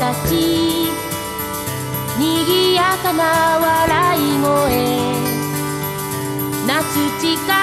ゆたちにぎやかな笑い声。夏近